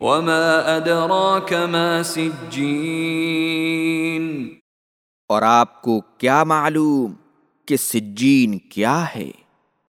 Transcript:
وما ادراك ما سجین اور آپ کو کیا معلوم کہ سجین کیا ہے؟